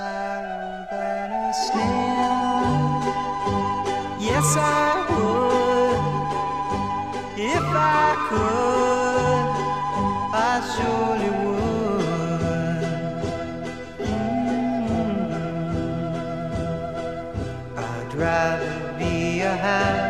sorrow than a snail. Yes, I would if I could. I surely would. Mm-hmm. I'd rather be a hound.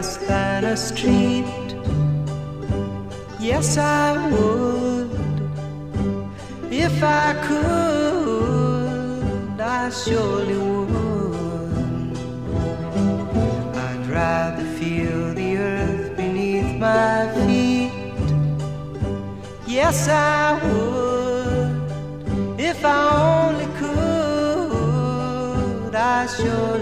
than a street. Yes, I would. If I could, I surely would. I'd rather feel the earth beneath my feet. Yes, I would. If I only could, I surely